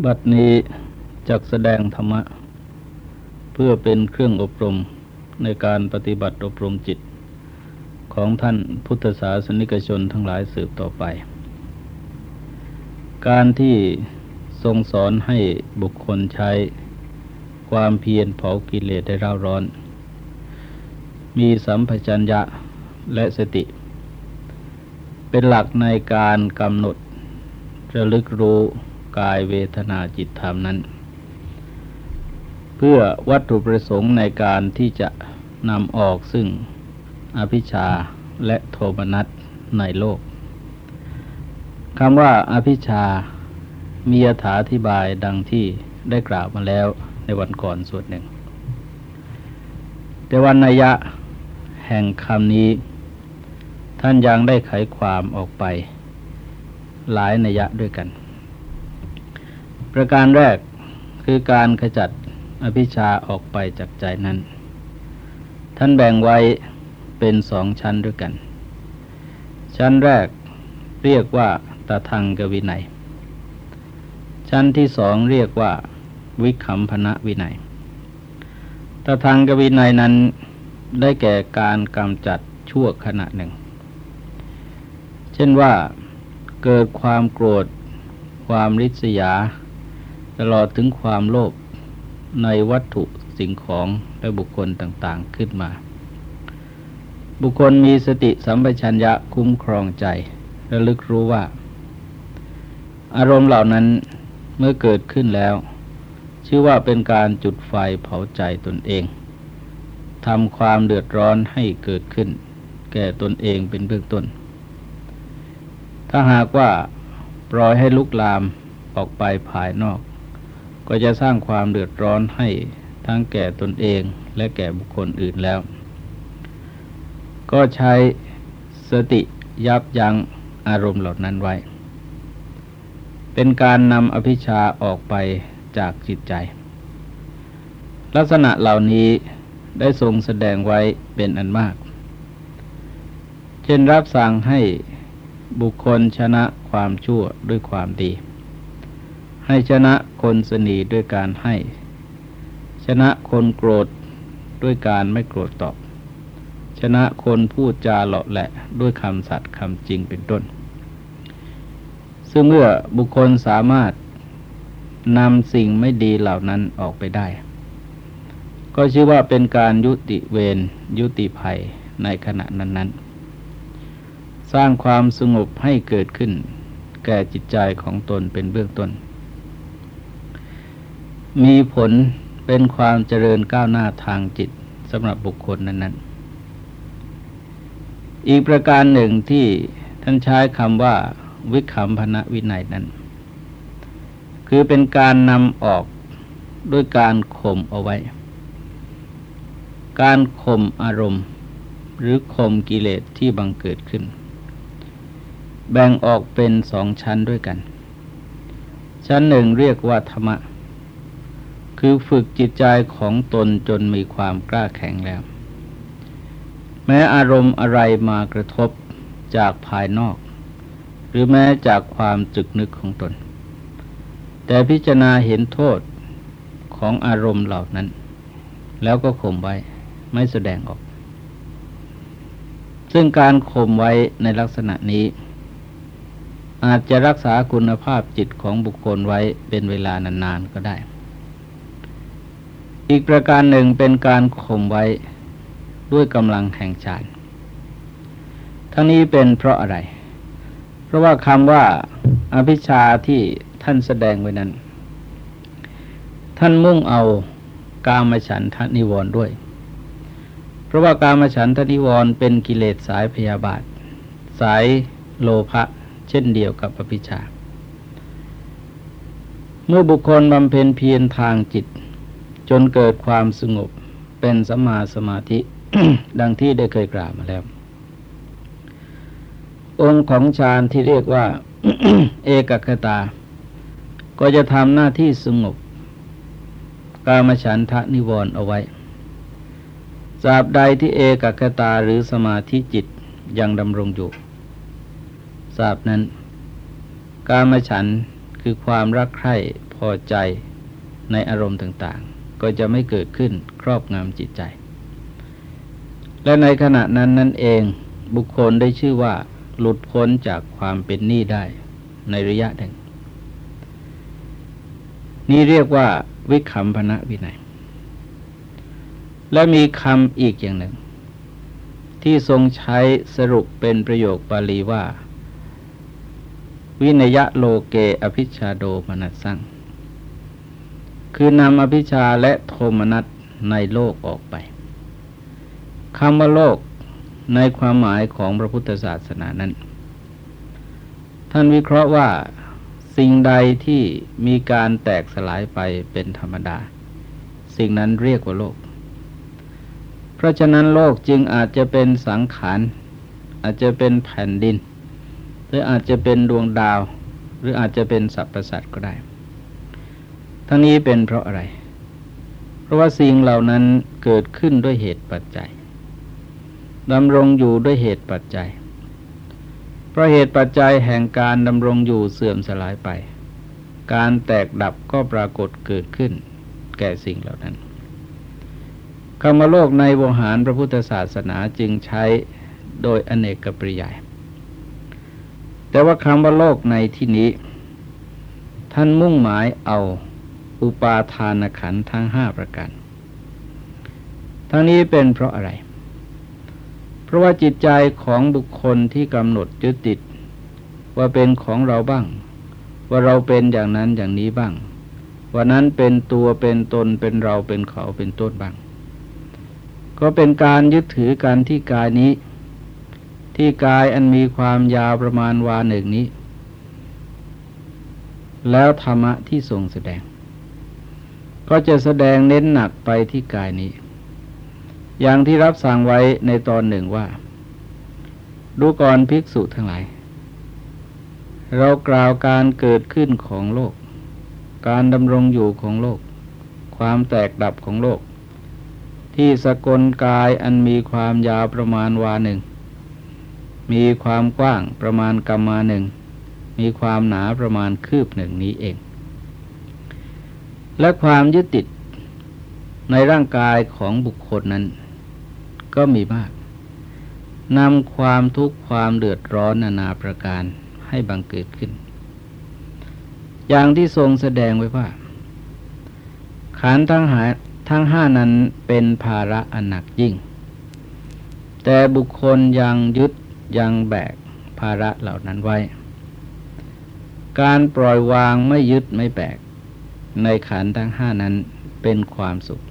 บัดนี้จักแสดงธรรมะ เพื่อเป็นเครื่องอบรมในการปฏิบัติอบรมจิต ของท่านพุทธศาสนิกชนทั้งหลายสืบต่อไป การที่ทรงสอนให้บุคคลใช้ความเพียรเผากิเลสได้ร่าร้อน มีสัมปชัญญะและสติ เป็นหลักในการกำหนดระลึกรู้ กายเวทนาจิตธรรมนั้น เพื่อวัตถุประสงค์ในการที่จะนำออกซึ่งอภิชาและโทมนัสในโลกคำว่าอภิชามีอธิบายดังที่ได้กล่าวมาแล้วในวันก่อนส่วนหนึ่ง แต่วันนัยยะแห่งคำนี้ ท่านยังได้ไขความออกไป หลายนัยยะด้วยกัน ประการแรกคือการขจัดอภิชาออกไปจากใจนั้น ท่านแบ่งไว้เป็นสองชั้นด้วยกัน ชั้นแรกเรียกว่าตาทังกวินัย ชั้นที่สองเรียกว่า วิคัมพนะวินัยตาทังกวินัยนั้นได้แก่การกำจัดชั่วขณะหนึ่ง เช่นว่าเกิดความโกรธ ความริษยา ตลอดถึงความโลภในวัตถุสิ่งของและบุคคลต่างๆขึ้นมา บุคคลมีสติสัมปชัญญะคุ้มครองใจระลึกรู้ว่า อารมณ์เหล่านั้นเมื่อเกิดขึ้นแล้ว ชื่อว่าเป็นการจุดไฟเผาใจตนเองทำความเดือดร้อนให้เกิดขึ้น แก่ตนเองเป็นเบื้องต้น ถ้าหากว่าปล่อยให้ลุกลามออกไปภายนอก ก็จะสร้างความเดือดร้อนให้ทั้งแก่ตนเองและแก่บุคคลอื่นแล้ว ก็ใช้สติยับยั้งอารมณ์เหล่านั้นไว้ เป็นการนำอภิชาออกไปจากจิตใจ ลักษณะเหล่านี้ได้ทรงแสดงไว้เป็นอันมาก เช่นรับสั่งให้บุคคลชนะความชั่วด้วยความดี ให้ชนะคนสนีด้วยการให้ ชนะคนโกรธด้วยการไม่โกรธตอบ ชนะคนพูดจาหล่อแหละด้วยคำสัตย์คำจริงเป็นต้น ซึ่งเมื่อบุคคลสามารถนำสิ่งไม่ดีเหล่านั้นออกไปได้ ก็ชื่อว่าเป็นการยุติเวรยุติภัยในขณะนั้น ๆ สร้างความสงบให้เกิดขึ้น แก่จิตใจของตนเป็นเบื้องต้น มีผลเป็นความเจริญก้าวหน้าทางจิตสำหรับบุคคลนั้น ๆ อีกประการหนึ่งที่ท่านใช้คำว่าวิคัมพนะวินัยนั้น คือเป็นการนำออกด้วยการข่มเอาไว้ การข่มอารมณ์ หรือข่มกิเลสที่บังเกิดขึ้น แบ่งออกเป็นสองชั้นด้วยกัน ชั้นหนึ่งเรียกว่าธรรมะ คือฝึกจิตใจของตนจนมีความกล้าแข็งแล้ว แม้อารมณ์อะไรมากระทบจากภายนอก หรือแม้จากความจึกนึกของตน แต่พิจารณาเห็นโทษของอารมณ์เหล่านั้น แล้วก็ข่มไว้ไม่แสดงออก ซึ่งการข่มไว้ในลักษณะนี้ อาจจะรักษาคุณภาพจิตของบุคคลไว้เป็นเวลานานๆก็ได้ อีกประการหนึ่งเป็นการข่มไว้ด้วยกำลังแห่งฌานทั้งนี้เป็นเพราะอะไร เพราะว่าคำว่าอภิชาที่ท่านแสดงไว้นั้น ท่านมุ่งเอากามฉันทนิวรณ์ด้วย เพราะว่ากามฉันทนิวรณ์เป็นกิเลสสายพยาบาท สายโลภะเช่นเดียวกับอภิชา เมื่อบุคคลบำเพ็ญเพียรทางจิต จนเกิดความสงบเป็นสัมมาสมาธิ ดังที่ได้เคยกล่าวมาแล้ว องค์ของฌานที่เรียกว่า เอกคตา ก็จะทำหน้าที่สงบกามฉันทะนิวรณ์เอาไว้สาบใดที่เอกคตาหรือสมาธิจิตยังดำรงอยู่สาบนั้น กามฉันคือความรักใคร่พอใจในอารมณ์ต่าง ก็จะไม่เกิดขึ้นครอบงำจิตใจ และในขณะนั้นนั่นเองบุคคลได้ชื่อว่าหลุดพ้นจากความเป็นหนี้ได้ในระยะหนึ่ง นี่เรียกว่าวิคัมพนะวินัย และมีคำอีกอย่างหนึ่ง ที่ทรงใช้สรุปเป็นประโยคบาลีว่า วินยะโลเกอภิชาโดมนัสสัง คือนำอภิชาและโทมนัสในโลกออกไปคำว่าโลกในความหมายของพระพุทธศาสนานั้น ท่านวิเคราะห์ว่าสิ่งใดที่มีการแตกสลายไปเป็นธรรมดา สิ่งนั้นเรียกว่าโลก เพราะฉะนั้นโลกจึงอาจจะเป็นสังขาร อาจจะเป็นแผ่นดิน หรืออาจจะเป็นดวงดาว หรืออาจจะเป็นสรรพสัตว์ก็ได้ ทั้งนี้เป็นเพราะอะไร เพราะว่าสิ่งเหล่านั้นเกิดขึ้นด้วยเหตุปัจจัยดำรงอยู่ด้วยเหตุปัจจัย เพราะเหตุปัจจัยแห่งการดำรงอยู่เสื่อมสลายไป การแตกดับก็ปรากฏเกิดขึ้น แก่สิ่งเหล่านั้นคำว่าโลกในวงหารพระพุทธศาสนาจึงใช้โดยอเนกปริยาย แต่ว่าคำว่าโลกในที่นี้ ท่านมุ่งหมายเอา อุปาทานขันทั้งห้าประการ ทั้งนี้เป็นเพราะอะไร เพราะว่าจิตใจของบุคคลที่กำหนดยึดติด ว่าเป็นของเราบ้าง ว่าเราเป็นอย่างนั้นอย่างนี้บ้าง ว่านั้นเป็นตัวเป็นตนเป็นเราเป็นเขาเป็นต้นบ้าง ก็เป็นการยึดถือกันที่กายนี้ ที่กายอันมีความยาวประมาณวาหนึ่งนี้แล้วธรรมะที่ทรงแสดง ก็จะแสดงเน้นหนักไปที่กายนี้ อย่างที่รับสั่งไว้ในตอนหนึ่งว่า ดูก่อนภิกษุทั้งหลาย เรากล่าวการเกิดขึ้นของโลก การดำรงอยู่ของโลก ความแตกดับของโลก ที่สกลกายอันมีความยาวประมาณวาหนึ่ง มีความกว้างประมาณกรรมาหนึ่ง มีความหนาประมาณคืบหนึ่งนี้เอง และความยึดติดในร่างกายของบุคคลนั้น ก็มีมากนำความทุกข์ความเดือดร้อนนานาประการให้บังเกิดขึ้น อย่างที่ทรงแสดงไว้ว่า ขันทั้งหาทั้งห้านั้นเป็นภาระอันหนักยิ่ง แต่บุคคลยังยึดยังแบกภาระเหล่านั้นไว้ การปล่อยวางไม่ยึดไม่แบก ในขันทั้งห้านั้นเป็นความสุข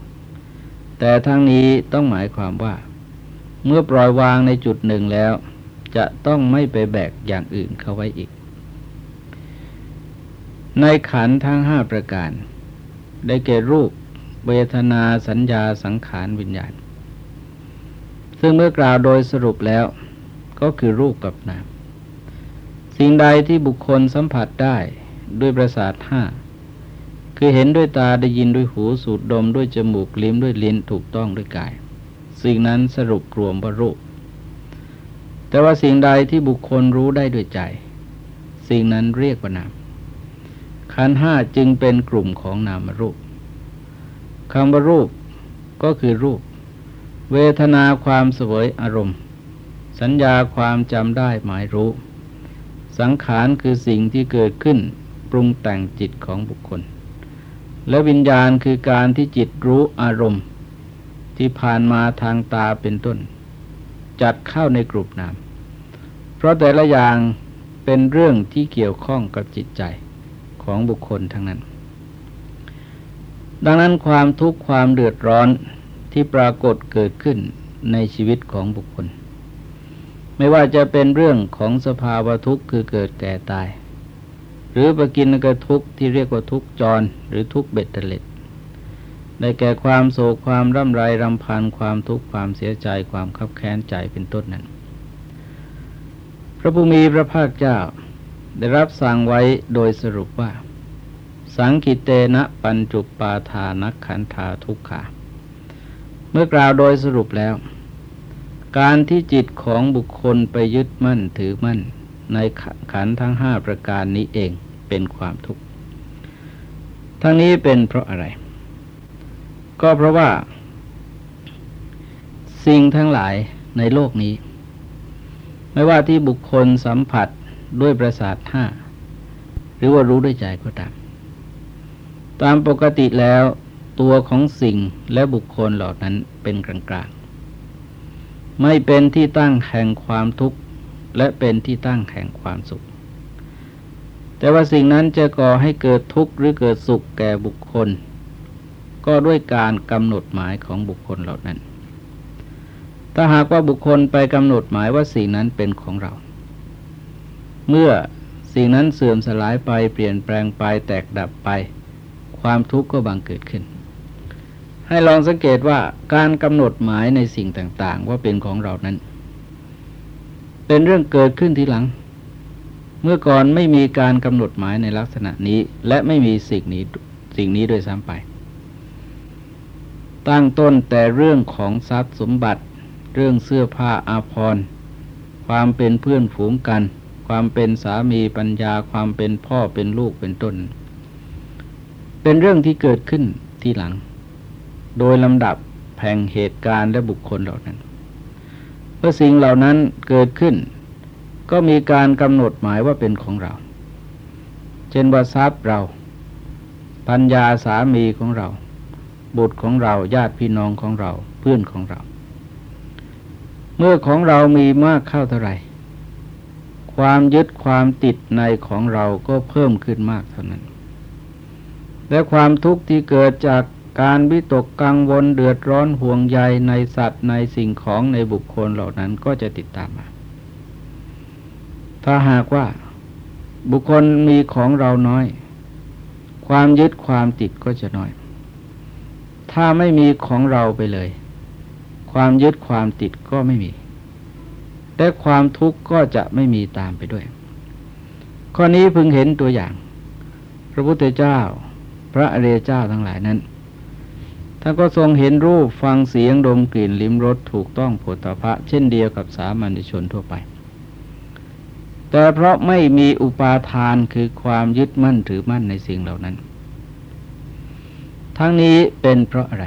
แต่ทั้งนี้ต้องหมายความว่า เมื่อปล่อยวางในจุดหนึ่งแล้ว จะต้องไม่ไปแบกอย่างอื่นเข้าไว้อีก ในขันทั้งห้าประการ ได้แก่รูปเวทนาสัญญาสังขารวิญญาณ ซึ่งเมื่อกล่าวโดยสรุปแล้ว ก็คือรูปกับนาม สิ่งใดที่บุคคลสัมผัสได้ด้วยประสาทห้า คือเห็นด้วยตาได้ยินด้วยหูสูดดมด้วยจมูกลิ้มด้วยลิ้นถูกต้องด้วยกาย สิ่งนั้นสรุปรวมว่ารูป แต่ว่าสิ่งใดที่บุคคลรู้ได้ด้วยใจ สิ่งนั้นเรียกว่านามขันห้าจึงเป็นกลุ่มของนามรูปคำว่ารูปก็คือรูป เวทนาความสวยอารมณ์ สัญญาความจำได้หมายรู้ สังขารคือสิ่งที่เกิดขึ้นปรุงแต่งจิตของบุคคล และวิญญาณคือการที่จิตรู้อารมณ์ ที่ผ่านมาทางตาเป็นต้น จัดเข้าในกลุ่มนาม เพราะแต่ละอย่างเป็นเรื่องที่เกี่ยวข้องกับจิตใจของบุคคลทั้งนั้น ดังนั้นความทุกข์ความเดือดร้อนที่ปรากฏเกิดขึ้นในชีวิตของบุคคล ไม่ว่าจะเป็นเรื่องของสภาวะทุกข์คือเกิดแก่ตาย หรือประกินกระทุกที่เรียกว่าทุกจร หรือทุกเบ็ดเตล็ดได้แก่ความโศกความร่ำไรรำพันความทุกข์ความเสียใจความคับแค้นใจเป็นต้นนั้น พระผู้มีพระภาคเจ้า ได้รับสั่งไว้โดยสรุปว่า สังกิเตนะปัญจุปปาทานักขันธาทุกขาเมื่อกล่าวโดยสรุปแล้ว การที่จิตของบุคคลไปยึดมั่นถือมั่น ในขันทั้งห้าประการนี้เองเป็นความทุกข์ ทั้งนี้เป็นเพราะอะไร ก็เพราะว่า สิ่งทั้งหลายในโลกนี้ ไม่ว่าที่บุคคลสัมผัสด้วยประสาทห้าหรือว่ารู้ด้วยใจก็ตาม ตามปกติแล้วตัวของสิ่งและบุคคลเหล่านั้นเป็นกลางๆ ไม่เป็นที่ตั้งแห่งความทุกข์ และเป็นที่ตั้งแห่งความสุข แต่ว่าสิ่งนั้นจะก่อให้เกิดทุกข์หรือเกิดสุขแก่บุคคล ก็ด้วยการกำหนดหมายของบุคคลเหล่านั้น ถ้าหากว่าบุคคลไปกำหนดหมายว่าสิ่งนั้นเป็นของเรา เมื่อสิ่งนั้นเสื่อมสลายไปเปลี่ยนแปลงไปแตกดับไป ความทุกข์ก็บังเกิดขึ้น ให้ลองสังเกตว่าการกำหนดหมายในสิ่งต่าง ๆ ว่าเป็นของเรานั้น เป็นเรื่องเกิดขึ้นทีหลัง เมื่อก่อนไม่มีการกำหนดหมายในลักษณะนี้ และไม่มีสิ่งนี้สิ่งนี้โดยซ้ำไป ตั้งต้นแต่เรื่องของทรัพย์สมบัติ เรื่องเสื้อผ้าอาภรณ์ความเป็นเพื่อนฝูงกัน ความเป็นสามีปัญญา ความเป็นพ่อเป็นลูกเป็นต้น เป็นเรื่องที่เกิดขึ้นที่หลัง โดยลำดับแห่งเหตุการณ์และบุคคลเหล่านั้น เมื่อสิ่งเหล่านั้นเกิดขึ้น ก็มีการกำหนดหมายว่าเป็นของเรา เช่นว่าทรัพย์เรา ปัญญาสามีของเรา บุตรของเราญาติพี่น้องของเราเพื่อนของเรา เมื่อของเรามีมากเข้าเท่าไหร่ความยึดความติดในของเราก็เพิ่มขึ้นมากเท่านั้น และความทุกข์ที่เกิดจาก การวิตกกังวลเดือดร้อนห่วงใยในสัตว์ในสิ่งของในบุคคลเหล่านั้นก็จะติดตามมา ถ้าหากว่าบุคคลมีของเราน้อย ความยึดความติดก็จะน้อย ถ้าไม่มีของเราไปเลย ความยึดความติดก็ไม่มีและความทุกข์ก็จะไม่มีตามไปด้วย ข้อนี้พึงเห็นตัวอย่าง พระพุทธเจ้า พระอริยเจ้าทั้งหลายนั้น ท่านก็ทรงเห็นรูปฟังเสียงดมกลิ่นลิ้มรสถูกต้องโผฏฐะเช่นเดียวกับสามัญชนทั่วไป แต่เพราะไม่มีอุปาทานคือความยึดมั่นถือมั่นในสิ่งเหล่านั้น ทั้งนี้เป็นเพราะอะไร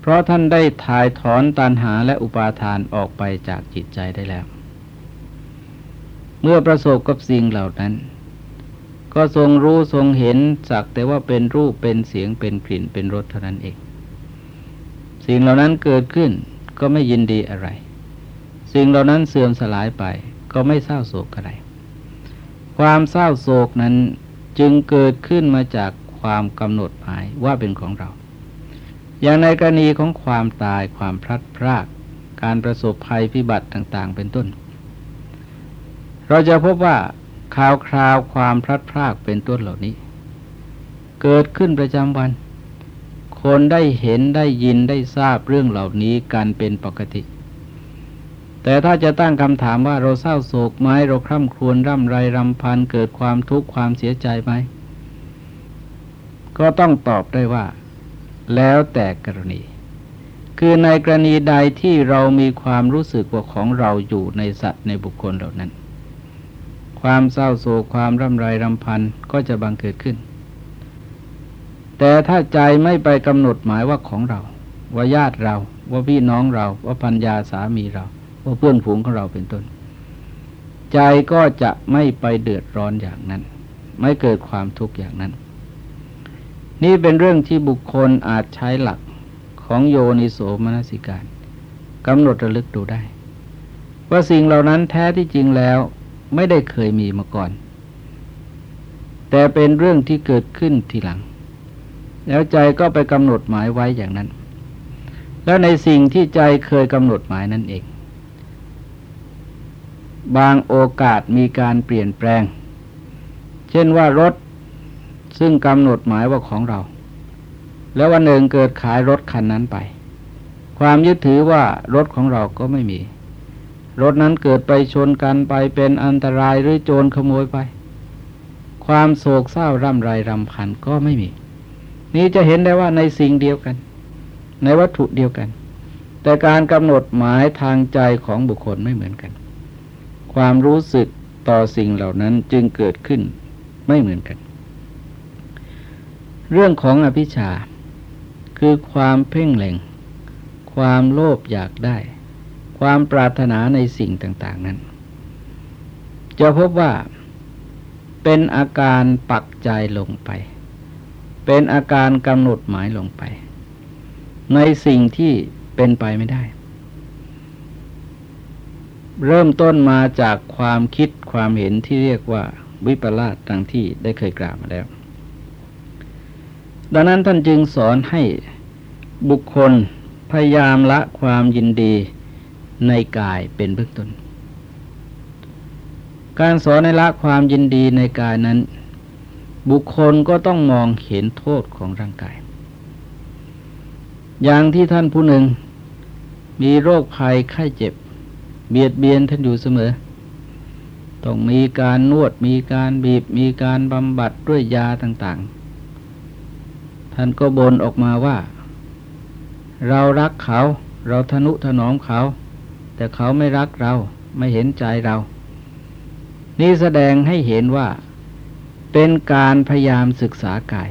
เพราะท่านได้ถ่ายถอนตันหาและอุปาทานออกไปจากจิตใจได้แล้ว เมื่อประสบกับสิ่งเหล่านั้น ก็ทรงรู้ทรงเห็นสักแต่ว่าเป็นรูปเป็นเสียงเป็นกลิ่นเป็นรสเท่านั้นเอง สิ่งเหล่านั้นเกิดขึ้นก็ไม่ยินดีอะไร สิ่งเหล่านั้นเสื่อมสลายไป ก็ไม่เศร้าโศกอะไร ความเศร้าโศกนั้นจึงเกิดขึ้นมาจากความกำหนดหมายว่าเป็นของเรา อย่างในกรณีของความตายความพลัดพราก การประสบภัยพิบัติต่าง ๆ เป็นต้น เราจะพบว่า ข่าวคราวความพลัดพรากเป็นต้นเหล่านี้ เกิดขึ้นประจำวัน คนได้เห็นได้ยินได้ทราบเรื่องเหล่านี้กันเป็นปกติ แต่ถ้าจะตั้งคำถามว่าเราเศร้าโศกไหมเราคร่ำครวญร่ำไรรำพันเกิดความทุกข์ความเสียใจไหมก็ต้องตอบได้ว่า แล้วแต่กรณี คือในกรณีใดที่เรามีความรู้สึกว่าของเราอยู่ในสัตว์ในบุคคลเหล่านั้น ความเศร้าโศกความร่ำไรรำพันก็จะบังเกิดขึ้น แต่ถ้าใจไม่ไปกำหนดหมายว่าของเรา ว่าญาติเรา ว่าพี่น้องเรา ว่าพัญญาสามีเรา ว่าเพื่อนฝูงของเราเป็นต้น ใจก็จะไม่ไปเดือดร้อนอย่างนั้น ไม่เกิดความทุกข์อย่างนั้น นี่เป็นเรื่องที่บุคคลอาจใช้หลักของโยนิโสมนสิการกำหนดระลึกดูได้ ว่าสิ่งเหล่านั้นแท้ที่จริงแล้ว ไม่ได้เคยมีมาก่อน แต่เป็นเรื่องที่เกิดขึ้นทีหลัง แล้วใจก็ไปกำหนดหมายไว้อย่างนั้น แล้วในสิ่งที่ใจเคยกำหนดหมายนั่นเอง บางโอกาสมีการเปลี่ยนแปลง เช่นว่ารถซึ่งกำหนดหมายว่าของเรา แล้ววันหนึ่งเกิดขายรถคันนั้นไป ความยึดถือว่ารถของเราก็ไม่มี รถนั้นเกิดไปชนกันไปเป็นอันตรายหรือโจรขโมยไป ความโศกเศร้าร่ำไรรำพันก็ไม่มี นี้จะเห็นได้ว่าในสิ่งเดียวกัน ในวัตถุเดียวกัน แต่การกำหนดหมายทางใจของบุคคลไม่เหมือนกัน ความรู้สึกต่อสิ่งเหล่านั้นจึงเกิดขึ้นไม่เหมือนกัน เรื่องของอภิชาคือความเพ่งเล็ง ความโลภอยากได้ ความปรารถนาในสิ่งต่าง ๆ นั้น จะพบว่าเป็นอาการปักใจลงไป เป็นอาการกำหนดหมายลงไป ในสิ่งที่เป็นไปไม่ได้ เริ่มต้นมาจากความคิดความเห็นที่เรียกว่าวิปลาสดังที่ได้เคยกล่าวมาแล้ว ดังนั้นท่านจึงสอนให้บุคคลพยายามละความยินดี ในกายเป็นเบื้องต้น การสอนในละความยินดีในกายนั้น บุคคลก็ต้องมองเห็นโทษของร่างกาย อย่างที่ท่านผู้หนึ่ง มีโรคภัยไข้เจ็บ เบียดเบียนท่านอยู่เสมอ ต้องมีการนวดมีการบีบมีการบำบัดด้วยยาต่างๆ ท่านก็บ่นออกมาว่า เรารักเขาเราทนุถนอมเขา แต่เขาไม่รักเราไม่เห็นใจเรา นี่แสดงให้เห็นว่า เป็นการพยายามศึกษากาย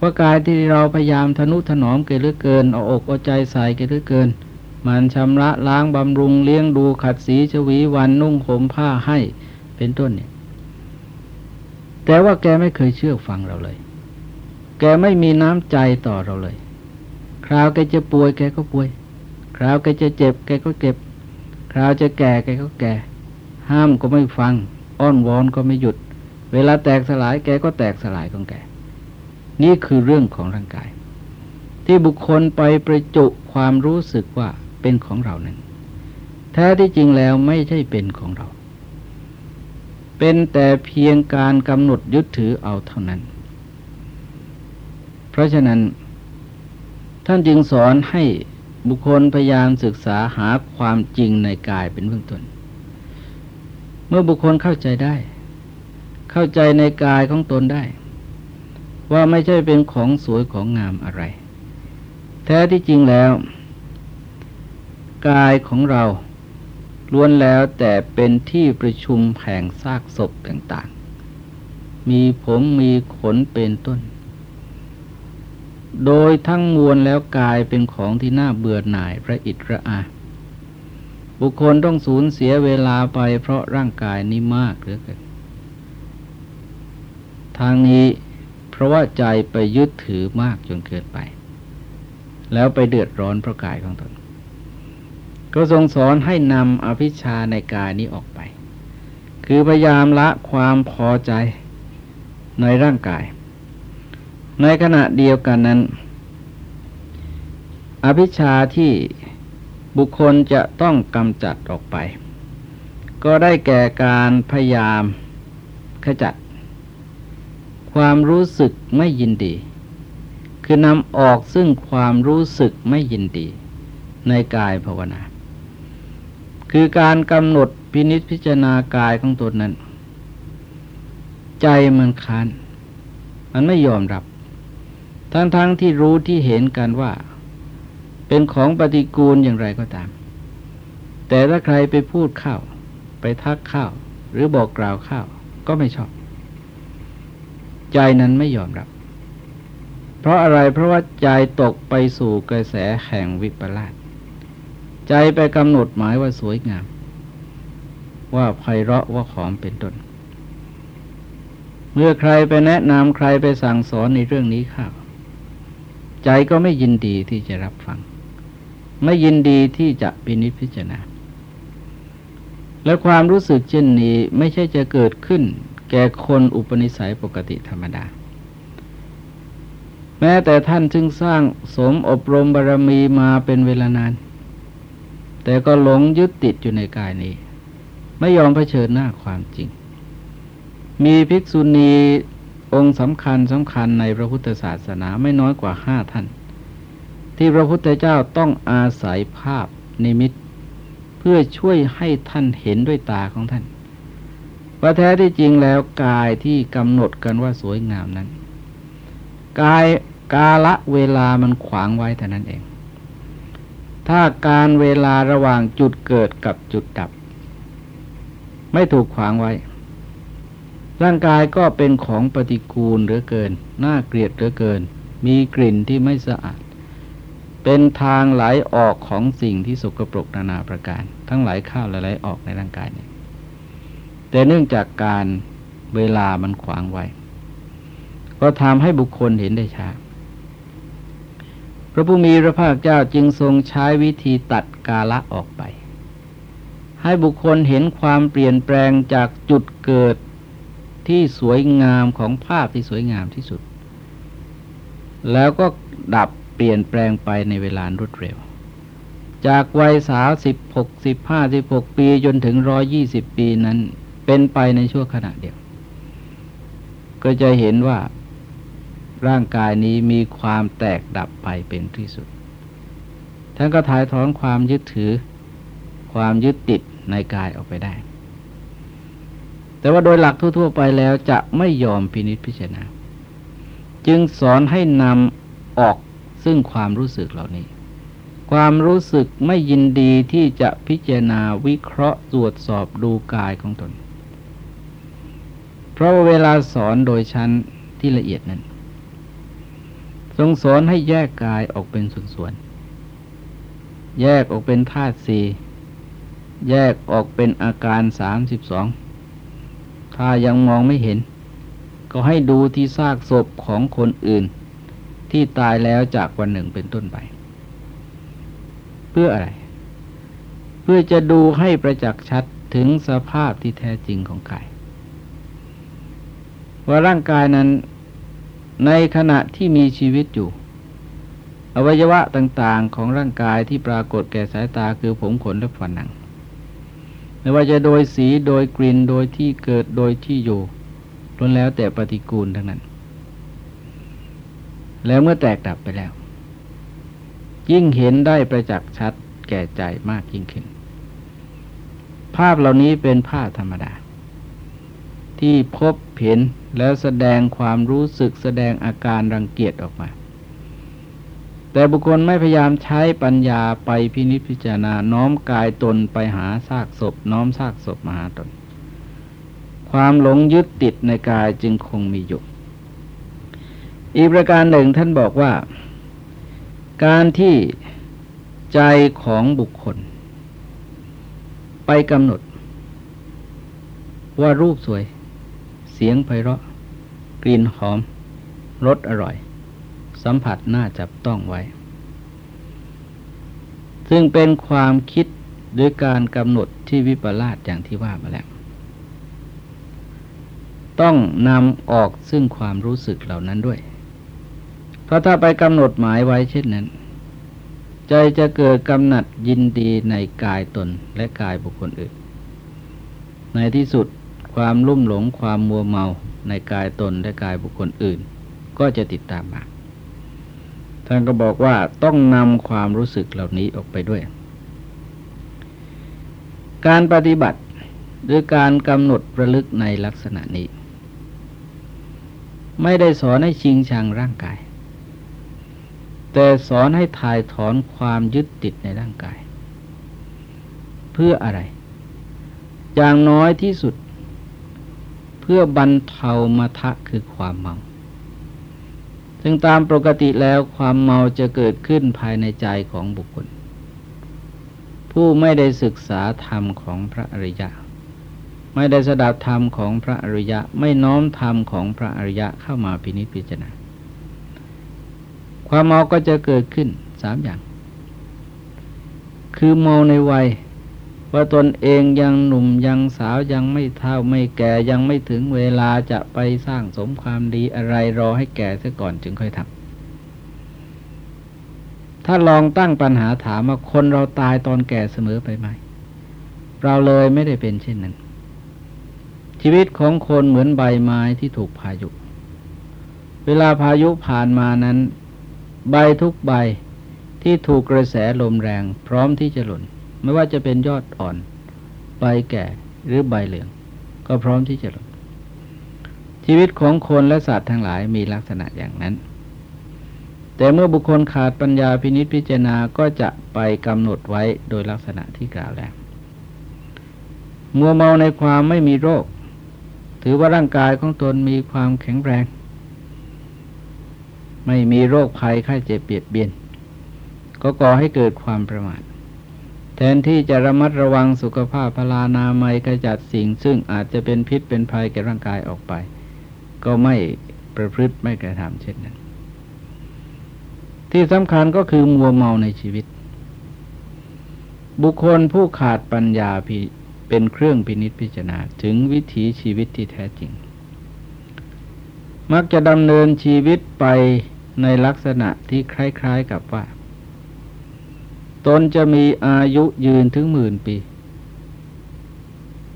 ว่ากายที่เราพยายามทนุถนอมเกินหรือเกินเอาอกเอาใจใส่เกินหรือเกิน มันชำระล้างบำรุงเลี้ยงดูขัดสีชวีวันนุ่งห่มผ้าให้เป็นต้นเนี่ย แต่ว่าแกไม่เคยเชื่อฟังเราเลย แกไม่มีน้ำใจต่อเราเลย คราวแกจะป่วยแกก็ป่วย คราวแกจะเจ็บแกก็เจ็บ คราวจะแก่แกก็แก่ ห้ามก็ไม่ฟัง อ้อนวอนก็ไม่หยุด เวลาแตกสลายแกก็แตกสลายของแก นี่คือเรื่องของร่างกาย ที่บุคคลไปประจุความรู้สึกว่าเป็นของเรานั้น แท้ที่จริงแล้วไม่ใช่เป็นของเรา เป็นแต่เพียงการกำหนดยึดถือเอาเท่านั้น เพราะฉะนั้น ท่านจึงสอนให้ บุคคลพยายามศึกษาหาความจริงในกายเป็นเบื้องต้น เมื่อบุคคลเข้าใจได้ เข้าใจในกายของตนได้ ว่าไม่ใช่เป็นของสวยของงามอะไร แท้ที่จริงแล้ว กายของเราล้วนแล้วแต่เป็นที่ประชุมแผงซากศพต่างๆ มีผมมีขนเป็นต้น โดยทั้งมวลแล้วกายเป็นของที่น่าเบื่อหน่ายพระอิดระอา บุคคลต้องสูญเสียเวลาไปเพราะร่างกายนี้มากเหลือเกินทางนี้เพราะว่าใจไปยึดถือมากจนเกินไป แล้วไปเดือดร้อนเพราะกายของตน ก็ทรงสอนให้นำอภิชาในกายนี้ออกไป คือพยายามละความพอใจในร่างกาย ในขณะเดียวกันนั้น อภิชาที่บุคคลจะต้องกำจัดออกไป ก็ได้แก่การพยายามขจัด ความรู้สึกไม่ยินดี คือนำออกซึ่งความรู้สึกไม่ยินดี ในกายภาวนา คือการกำหนดพินิษพิจารณากายของตนนั้น ใจมันค้าน มันไม่ยอมรับ ทั้งๆทที่รู้ที่เห็นกันว่า เป็นของปฏิกูลอย่างไรก็ตาม แต่ถ้าใครไปพูดข้าวไปทักข้าวหรือบอกกล่าวข้าวก็ไม่ชอบ ใจนั้นไม่ยอมรับ เพราะอะไรเพราะว่าใจตกไปสู่กระแสแห่งวิปลาสใจไปกำหนดหมายว่าสวยงาม ว่าไพเราะว่าหอมเป็นต้นเมื่อใครไปแนะนำใครไปสั่งสอนในเรื่องนี้ข้าว ใจก็ไม่ยินดีที่จะรับฟัง ไม่ยินดีที่จะพินิจพิจารณา และความรู้สึกเช่นนี้ไม่ใช่จะเกิดขึ้น แก่คนอุปนิสัยปกติธรรมดา แม้แต่ท่านจึงสร้างสมอบรมบารรมีมาเป็นเวลานาน แต่ก็หลงยึดติดอยู่ในกายนี้ ไม่ยอมเผชิญหน้าความจริง มีภิกษุณี องค์สำคัญสำคัญในพระพุทธศาสนาไม่น้อยกว่าห้าท่าน ที่พระพุทธเจ้าต้องอาศัยภาพนิมิต เพื่อช่วยให้ท่านเห็นด้วยตาของท่านว่าแท้ที่จริงแล้วกายที่กำหนดกันว่าสวยงามนั้น กายกาละเวลามันขวางไว้แต่นั้นเอง ถ้าการเวลาระหว่างจุดเกิดกับจุดดับ ไม่ถูกขวางไว้ ร่างกายก็เป็นของปฏิกูลเหลือเกิน น่าเกลียดเหลือเกิน มีกลิ่นที่ไม่สะอาด เป็นทางไหลออกของสิ่งที่สกปรกนานาประการ ทั้งไหลเข้าและไหลออกในร่างกายนี้แต่เนื่องจากการเวลามันขวางไว้ ก็ทำให้บุคคลเห็นได้ช้าพระผู้มีพระภาคเจ้าจึงทรงใช้วิธีตัดกาละออกไป ให้บุคคลเห็นความเปลี่ยนแปลงจากจุดเกิด ที่สวยงามของภาพที่สวยงามที่สุด แล้วก็ดับเปลี่ยนแปลงไปในเวลารวดเร็ว จากวัยสาวสิบหกสิบห้าสิบหกปีจนถึงร้อยี่สิบปีนั้น เป็นไปในช่วงขณะเดียว ก็จะเห็นว่าร่างกายนี้มีความแตกดับไปเป็นที่สุด ท่านก็ถ่ายถอนความยึดถือ ความยึดติดในกายออกไปได้ แต่ว่าโดยหลักทั่ว ๆ ไปแล้วจะไม่ยอมพินิจพิจารณา จึงสอนให้นำออกซึ่งความรู้สึกเหล่านี้ ความรู้สึกไม่ยินดีที่จะพิจารณาวิเคราะห์ตรวจสอบดูกายของตน เพราะเวลาสอนโดยชั้นที่ละเอียดนั้น ทรงสอนให้แยกกายออกเป็นส่วนๆ แยกออกเป็นธาตุสี่แยกออกเป็นอาการสามสิบสอง ถ้ายังมองไม่เห็น ก็ให้ดูที่ซากศพของคนอื่น ที่ตายแล้วจากวันหนึ่งเป็นต้นไป เพื่ออะไร เพื่อจะดูให้ประจักษ์ชัดถึงสภาพที่แท้จริงของกาย ว่าร่างกายนั้นในขณะที่มีชีวิตอยู่ อวัยวะต่างๆของร่างกายที่ปรากฏแก่สายตาคือผมขนและฟันหนัง ไม่ว่าจะโดยสีโดยกลิ่นโดยที่เกิดโดยที่อยู่ล้วนแล้วแต่ปฏิกูลทั้งนั้น แล้วเมื่อแตกดับไปแล้ว ยิ่งเห็นได้ประจักษ์ชัดแก่ใจมากยิ่งขึ้น ภาพเหล่านี้เป็นภาพธรรมดา ที่พบเห็นแล้วแสดงความรู้สึกแสดงอาการรังเกียจออกมา แต่บุคคลไม่พยายามใช้ปัญญาไปพินิจพิจารณาน้อมกายตนไปหาซากศพ น้อมซากศพมาหาตน ความหลงยึดติดในกายจึงคงมีอยู่ อีกประการหนึ่งท่านบอกว่า การที่ใจของบุคคล ไปกำหนด ว่ารูปสวย เสียงไพเราะ กลิ่นหอมรสอร่อย สัมผัสน่าจับต้องไว้ ซึ่งเป็นความคิดด้วยการกำหนดที่วิปลาสอย่างที่ว่ามาแล้วต้องนำออกซึ่งความรู้สึกเหล่านั้นด้วย เพราะถ้าไปกำหนดหมายไว้เช่นนั้น ใจจะเกิดกำหนัดยินดีในกายตนและกายบุคคลอื่น ในที่สุดความลุ่มหลงความมัวเมาในกายตนและกายบุคคลอื่น ก็จะติดตามมา ท่านก็บอกว่าต้องนำความรู้สึกเหล่านี้ออกไปด้วย การปฏิบัติหรือการกำหนดระลึกในลักษณะนี้ ไม่ได้สอนให้ชิงชังร่างกาย แต่สอนให้ถ่ายถอนความยึดติดในร่างกาย เพื่ออะไร อย่างน้อยที่สุด เพื่อบรรเทามทะคือความเมา ซึ่งตามปกติแล้วความเมาจะเกิดขึ้นภายในใจของบุคคล ผู้ไม่ได้ศึกษาธรรมของพระอริยะ ไม่ได้สดับธรรมของพระอริยะ ไม่น้อมธรรมของพระอริยะเข้ามาพินิจพิจารณาความเมาก็จะเกิดขึ้นสามอย่าง คือเมาในวัย ว่าตนเองยังหนุ่มยังสาวยังไม่เท่าไม่แก่ยังไม่ถึงเวลาจะไปสร้างสมความดีอะไรรอให้แก่ซะก่อนจึงค่อยทำถ้าลองตั้งปัญหาถามว่าคนเราตายตอนแก่เสมอไปไหมเราเลยไม่ได้เป็นเช่นนั้น ชีวิตของคนเหมือนใบไม้ที่ถูกพายุ เวลาพายุผ่านมานั้น ใบทุกใบที่ถูกกระแสลมแรง พร้อมที่จะหล่น ไม่ว่าจะเป็นยอดอ่อน ใบแก่หรือใบเหลือง ก็พร้อมที่จะลงชีวิตของคนและสัตว์ทั้งหลายมีลักษณะอย่างนั้น แต่เมื่อบุคคลขาดปัญญาพินิจพิจารณาก็จะไปกำหนดไว้โดยลักษณะที่กล่าวแล้ว มัวเมาในความไม่มีโรค ถือว่าร่างกายของตนมีความแข็งแรง ไม่มีโรคภัยไข้เจ็บเบียดเบียน ก็ก่อให้เกิดความประมาท แทนที่จะระมัดระวังสุขภาพพลานามัยกระจัดสิ่ง ซึ่งอาจจะเป็นพิษเป็นภัยแก่ร่างกายออกไป ก็ไม่ประพฤติไม่กระทำเช่นนั้น ที่สำคัญก็คือมัวเมาในชีวิต บุคคลผู้ขาดปัญญาเป็นเครื่องพินิจพิจารณาถึงวิถีชีวิตที่แท้จริง มักจะดำเนินชีวิตไปในลักษณะที่คล้าย ๆ กับว่า ตนจะมีอายุยืนถึงหมื่นปี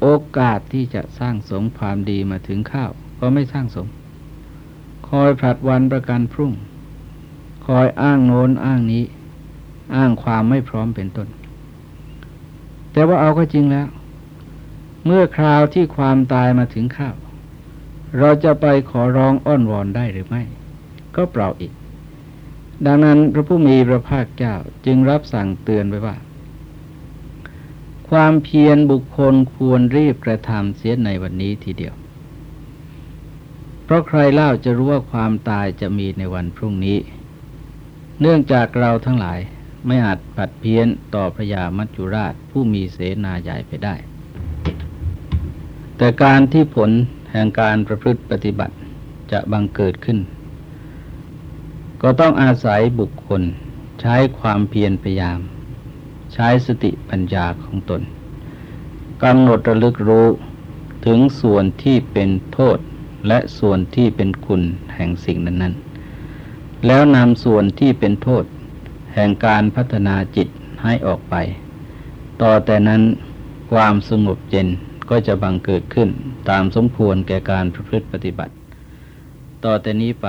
โอกาสที่จะสร้างสมความดีมาถึงข้าว ก็ไม่สร้างสม คอยผลัดวันประกันพรุ่ง คอยอ้างโน้นอ้างนี้ อ้างความไม่พร้อมเป็นต้น แต่ว่าเอาก็จริงแล้ว เมื่อคราวที่ความตายมาถึงข้าว เราจะไปขอร้องอ้อนวอนได้หรือไม่ ก็เปล่าอีก ดังนั้นพระผู้มีพระภาคเจ้าจึงรับสั่งเตือนไว้ว่า ความเพียรบุคคลควรรีบกระทำเสียในวันนี้ทีเดียว เพราะใครเล่าจะรู้ว่าความตายจะมีในวันพรุ่งนี้ เนื่องจากเราทั้งหลายไม่อาจปัดเพี้ยนต่อพระยามัจจุราชผู้มีเสนาใหญ่ไปได้ แต่การที่ผลแห่งการประพฤติปฏิบัติจะบังเกิดขึ้น ก็ต้องอาศัยบุคคลใช้ความเพียรพยายาม ใช้สติปัญญาของตนกำหนดระลึกรู้ถึงส่วนที่เป็นโทษและส่วนที่เป็นคุณแห่งสิ่งนั้นๆ แล้วนำส่วนที่เป็นโทษ แห่งการพัฒนาจิตให้ออกไป ต่อแต่นั้นความสงบเย็นก็จะบังเกิดขึ้นตามสมควรแก่การประพฤติปฏิบัติ ต่อแต่นี้ไป